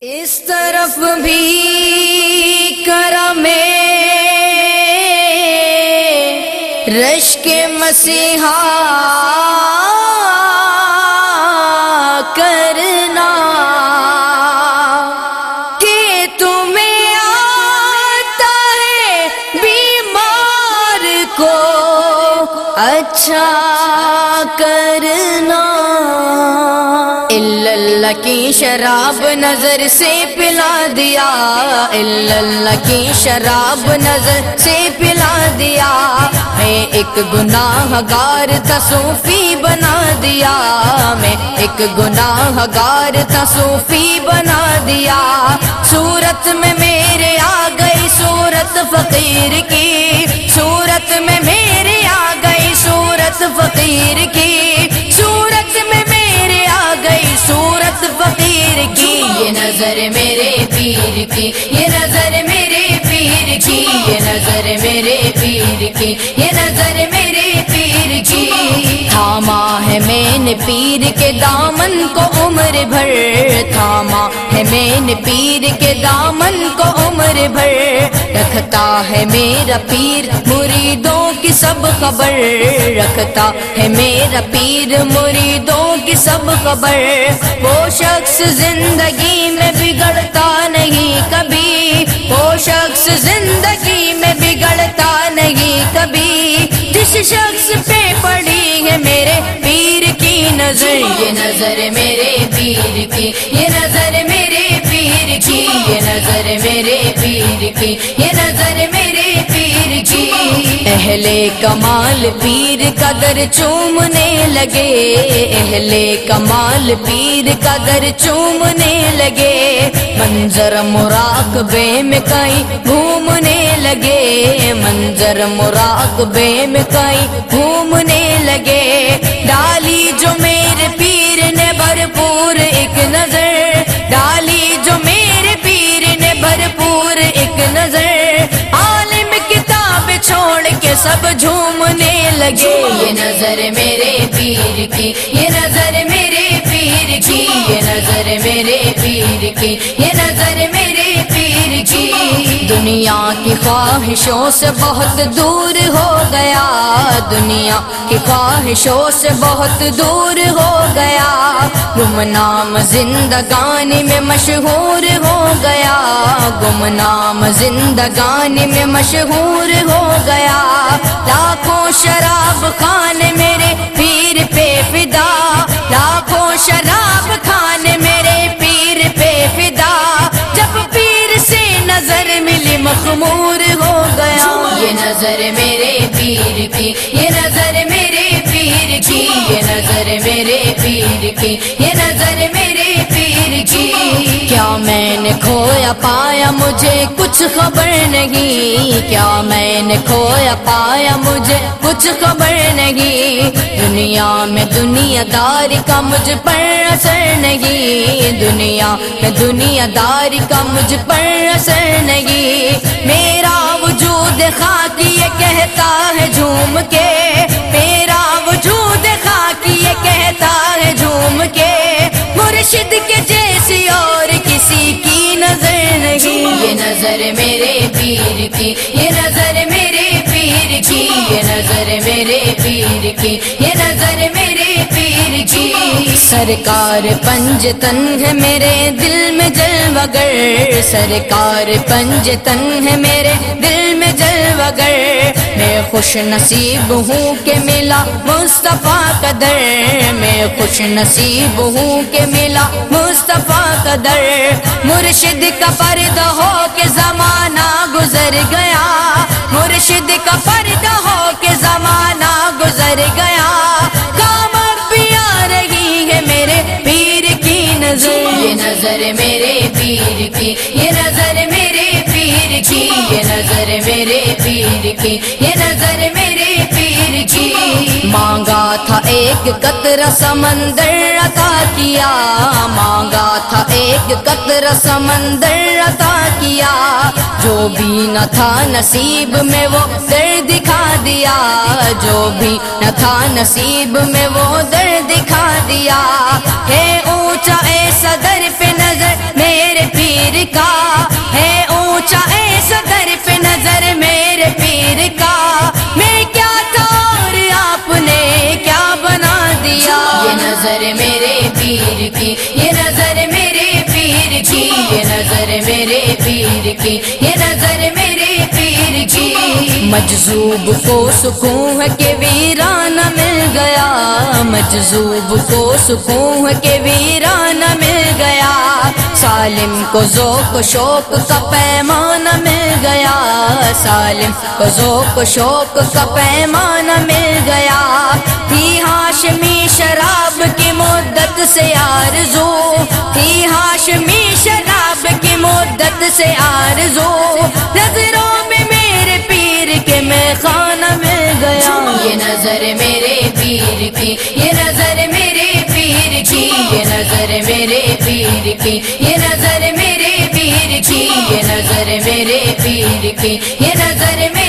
اس طرف بھی کرم رش کے مسیحا کرنا۔ کہ تمہیں آتا ہے بیمار کو اچھا کرنا۔ اللہ کی شراب نظر سے پلا دیا۔ اللہ کی شراب نظر سے پلا دیا۔ میں ایک گناہ گار تصوفی بنا دیا۔ میں ایک گناہ گار تصوفی بنا دیا۔ صورت میں میرے آ گئی، صورت فقیر کی۔ صورت میں میرے آ گئی، صورت فقیر کی۔ نظر میرے پیر کی، یہ نظر میرے پیر کی، یہ نظر میرے پیر کی، یہ نظر میرے پیر کی۔ تھاما ہے میں نے پیر کے دامن کو عمر بھر۔ تھاما ہے میں نے پیر کے دامن کو عمر بھر۔ رکھتا ہے میرا پیر، مریدوں کی سب خبر رکھتا ہے میرا پیر، مریدوں کی سب خبر وہ شخص زندگی میں بگڑتا نہیں کبھی، وہ شخص زندگی میں بگڑتا نہیں کبھی۔ جس شخص پہ پڑی ہے میرے پیر کی نظر، یہ نظر میرے پیر کی، یہ نظر یہ نظر میرے پیر کی، یہ نظر میرے پیر کی۔ اہل کمال پیر قدر چومنے لگے۔ اہل کمال پیر قدر چومنے لگے۔ منظر مراقبے میں کئی گھومنے لگے۔ منظر مراقبے میں کئی سب جھومنے لگے۔ یہ نظر میرے پیر کی، یہ نظر میرے پیر کی، یہ نظر میرے پیر کی، یہ نظر میرے پیر کی۔ دنیا کی خواہشوں سے بہت دور ہو گیا۔ دنیا کی خواہشوں سے بہت دور ہو گیا۔ گمنام زندگانی میں مشہور ہو گیا۔ گمنام زندگانی میں مشہور ہو گیا۔ لاکھوں شراب خانے میرے پیر پہ فدا۔ لاکھوں شراب خانے میرے پیر پہ فدا۔ جب پیر سے نظر ملی مخمور ہو گیا۔ یہ نظر میرے پیر کی، یہ نظر میرے پیر کی، یہ نظر میرے پیر کی، یہ نظر میرے پیر کی۔ کیا میں نے کھویا پایا، مجھے کچھ خبر نہیں۔ کیا میں نے کھویا پایا، مجھے کچھ خبر نہیں۔ دنیا میں دنیا داری کا مجھ پر اثر نہیں۔ دنیا میں دنیا داری کا مجھ پر اثر نہیں۔ میرا وجود خاکی یہ کہتا ہے جھوم کے۔ میرے پیر کی، یہ نظر میرے پیر کی، یہ نظر میرے پیر کی، یہ نظر میرے پیر کی۔ سرکار پنج تن ہے میرے دل میں جل وگر۔ سرکار پنج تن ہے میرے دل میں جل وگر۔ میں خوش نصیب ہوں کہ ملا مصطفیٰ قدر میں خوش نصیب ہوں کہ ملا مصطفیٰ قدر مرشد کا پردہ ہو کے زمانہ گزر گیا۔ مرشد کا پردہ ہو کے زمانہ گزر گیا۔ کام بھی آ رہی ہے میرے پیر کی نظر۔ یہ نظر میرے پیر کی، یہ نظر میرے پیر کی، یہ نظر میرے پیر کی، یہ نظر میرے تھا ایک قطرہ سمندر عطا کیا، مانگا تھا ایک قطرہ سمندر عطا کیا۔ جو بھی نہ تھا نصیب میں وہ در دکھا دیا۔ جو بھی نہ تھا نصیب میں وہ در دکھا دیا۔ ہے اونچا اے صدر پہ نظر نظر میرے پیر کی، یہ نظر میرے پیر کی، یہ نظر میرے پیر کی، یہ نظر میرے پیر کی۔ مجذوب کو سکون ہے کہ ویرانہ مل گیا۔ مجذوب کو سکون ہے کہ ویرانہ مل گیا۔ سالم کو ذوق شوق کا پیمان مل گیا، سالم کو ذوق شوق کا پیمان مل گیا۔ تھی ہاشمی شراب کی مدت سے آرزو، تھی ہاشمی شراب کی مدت سے آرزو۔ نظروں میں میرے پیر کے میں خانہ مل گیا۔ یہ نظر میرے پیر کی، یہ نظر میرے پیر کی، یہ نظر میرے کی۔ یہ نظر میرے پیر کی یہ نظر میرے پیر کی۔ یہ نظر میرے